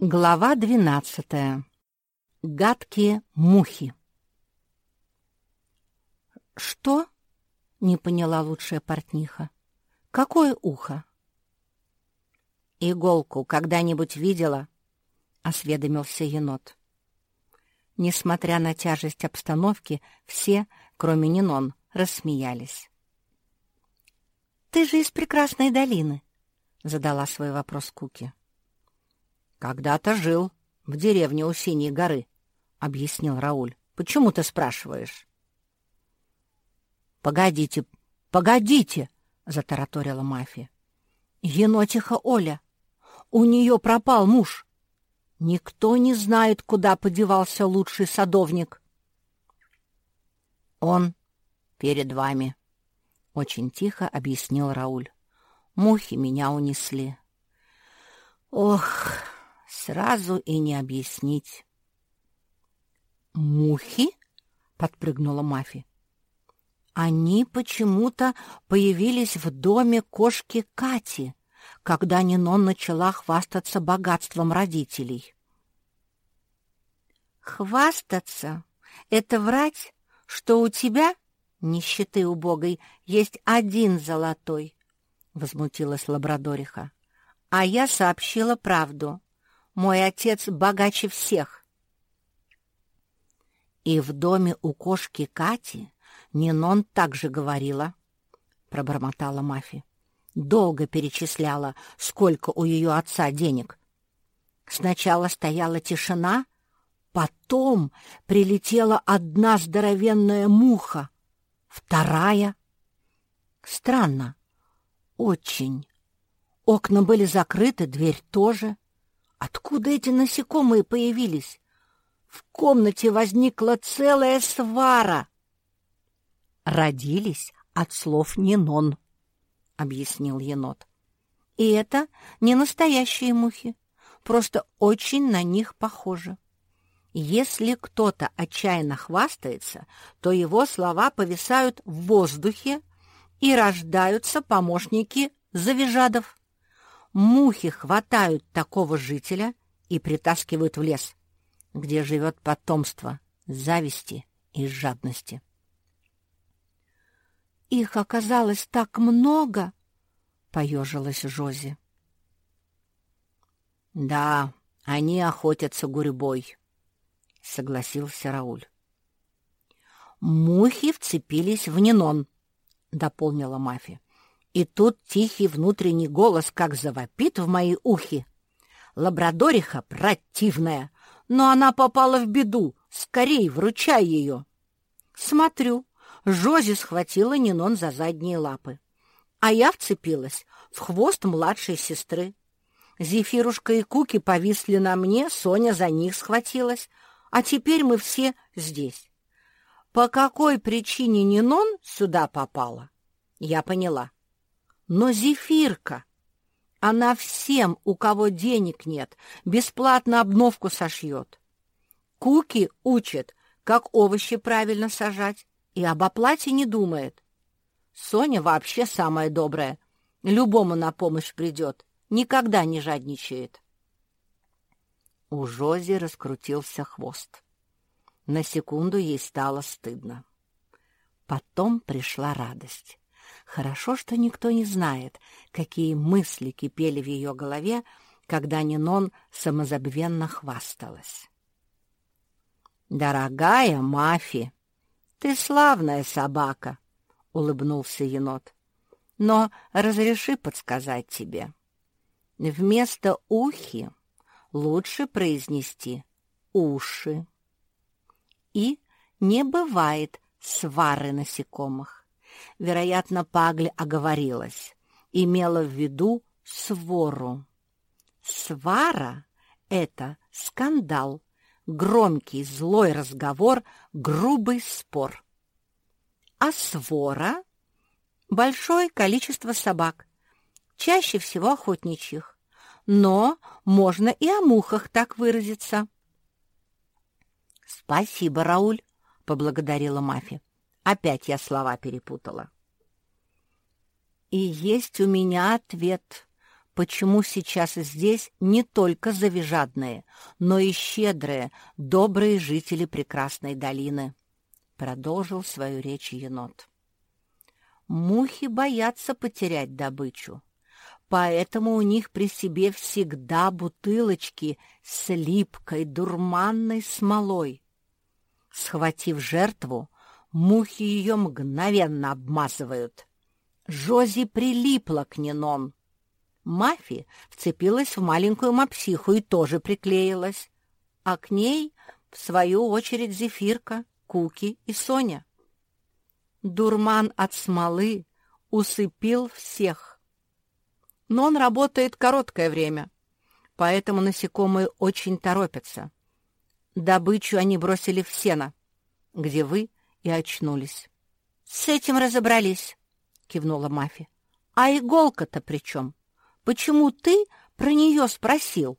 Глава двенадцатая. Гадкие мухи. «Что?» — не поняла лучшая портниха. «Какое ухо?» «Иголку когда-нибудь видела?» — осведомился енот. Несмотря на тяжесть обстановки, все, кроме Нинон, рассмеялись. «Ты же из прекрасной долины», — задала свой вопрос Куки. «Когда-то жил в деревне у Синей горы», — объяснил Рауль. «Почему ты спрашиваешь?» «Погодите, погодите!» — затараторила мафия. «Енотиха Оля! У нее пропал муж! Никто не знает, куда подевался лучший садовник!» «Он перед вами», — очень тихо объяснил Рауль. «Мухи меня унесли». «Ох!» Сразу и не объяснить. «Мухи?» — подпрыгнула Мафи. «Они почему-то появились в доме кошки Кати, когда Нинон начала хвастаться богатством родителей». «Хвастаться — это врать, что у тебя, нищеты убогой, есть один золотой», — возмутилась Лабрадориха. «А я сообщила правду. Мой отец богаче всех. И в доме у кошки Кати Нинон также говорила, — пробормотала Мафи. Долго перечисляла, сколько у ее отца денег. Сначала стояла тишина, потом прилетела одна здоровенная муха, вторая. Странно, очень. Окна были закрыты, дверь тоже. — Откуда эти насекомые появились? В комнате возникла целая свара. Родились от слов Нинон, — объяснил енот. И это не настоящие мухи, просто очень на них похожи. Если кто-то отчаянно хвастается, то его слова повисают в воздухе, и рождаются помощники завижадов мухи хватают такого жителя и притаскивают в лес, где живет потомство зависти и жадности. «Их оказалось так много!» — поежилась Жози. «Да, они охотятся гурьбой», — согласился Рауль. «Мухи вцепились в Нинон», — дополнила Мафия. И тут тихий внутренний голос как завопит в мои ухи. Лабрадориха противная, но она попала в беду. Скорей вручай ее. Смотрю, Жози схватила Нинон за задние лапы. А я вцепилась в хвост младшей сестры. Зефирушка и Куки повисли на мне, Соня за них схватилась, а теперь мы все здесь. По какой причине Нинон сюда попала, я поняла. Но зефирка! Она всем, у кого денег нет, бесплатно обновку сошьет. Куки учит, как овощи правильно сажать, и об оплате не думает. Соня вообще самая добрая, любому на помощь придет, никогда не жадничает. У Жози раскрутился хвост. На секунду ей стало стыдно. Потом пришла радость. Хорошо, что никто не знает, какие мысли кипели в ее голове, когда Нинон самозабвенно хвасталась. «Дорогая Мафи, ты славная собака!» — улыбнулся енот. «Но разреши подсказать тебе. Вместо ухи лучше произнести уши. И не бывает свары насекомых. Вероятно, Пагли оговорилась, имела в виду свору. Свара — это скандал, громкий злой разговор, грубый спор. А свора — большое количество собак, чаще всего охотничьих, но можно и о мухах так выразиться. — Спасибо, Рауль, — поблагодарила Мафи. Опять я слова перепутала. «И есть у меня ответ», — почему сейчас здесь не только завижадные, но и щедрые, добрые жители прекрасной долины, — продолжил свою речь енот. Мухи боятся потерять добычу, поэтому у них при себе всегда бутылочки с липкой дурманной смолой. Схватив жертву, мухи ее мгновенно обмазывают. Жози прилипла к Нинон. Мафи вцепилась в маленькую мопсиху и тоже приклеилась, а к ней, в свою очередь, Зефирка, Куки и Соня. Дурман от смолы усыпил всех. Но он работает короткое время, поэтому насекомые очень торопятся. Добычу они бросили в сено, где вы и очнулись. — С этим разобрались, — кивнула Мафи. — А иголка-то при чем? Почему ты про нее спросил?